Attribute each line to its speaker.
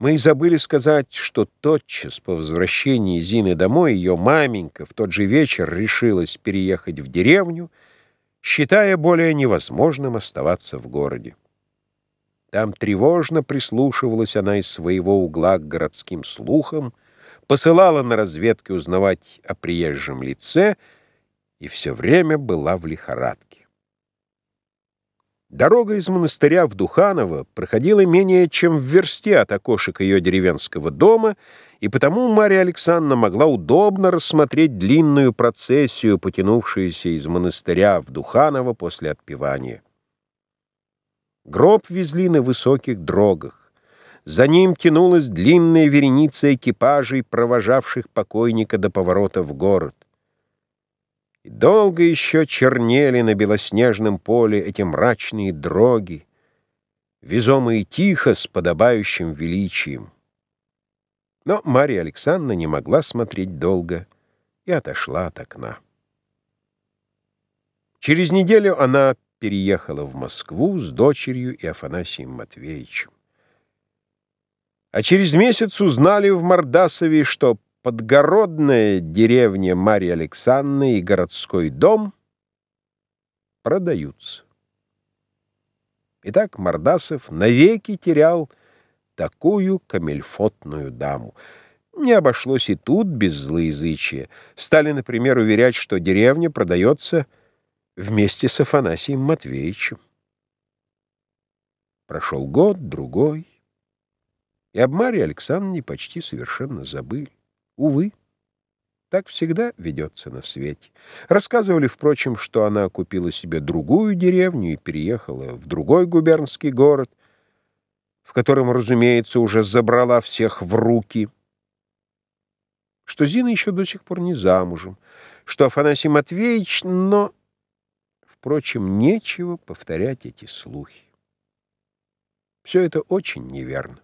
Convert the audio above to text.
Speaker 1: Мы и забыли сказать, что тотчас по возвращении Зины домой ее маменька в тот же вечер решилась переехать в деревню, считая более невозможным оставаться в городе. Там тревожно прислушивалась она из своего угла к городским слухам, посылала на разведки узнавать о приезжем лице и все время была в лихорадке. Дорога из монастыря в Духаново проходила менее чем в версте от окошек ее деревенского дома, и потому Марья Александровна могла удобно рассмотреть длинную процессию, потянувшуюся из монастыря в Духаново после отпевания. Гроб везли на высоких дрогах. За ним тянулась длинная вереница экипажей, провожавших покойника до поворота в город. И долго еще чернели на белоснежном поле эти мрачные дроги, везомые тихо с подобающим величием. Но Марья Александровна не могла смотреть долго и отошла от окна. Через неделю она переехала в Москву с дочерью и Афанасием Матвеевичем. А через месяц узнали в Мордасове, что подгородная деревня Марьи Александры и городской дом продаются. Итак, Мордасов навеки терял такую камельфотную даму. Не обошлось и тут без злоязычия. Стали, например, уверять, что деревня продается вместе с Афанасием Матвеевичем. Прошел год, другой, и об Марье Александровне почти совершенно забыли. Увы, так всегда ведется на свете. Рассказывали, впрочем, что она купила себе другую деревню и переехала в другой губернский город, в котором, разумеется, уже забрала всех в руки, что Зина еще до сих пор не замужем, что Афанасий Матвеевич, но, впрочем, нечего повторять эти слухи. Все это очень неверно.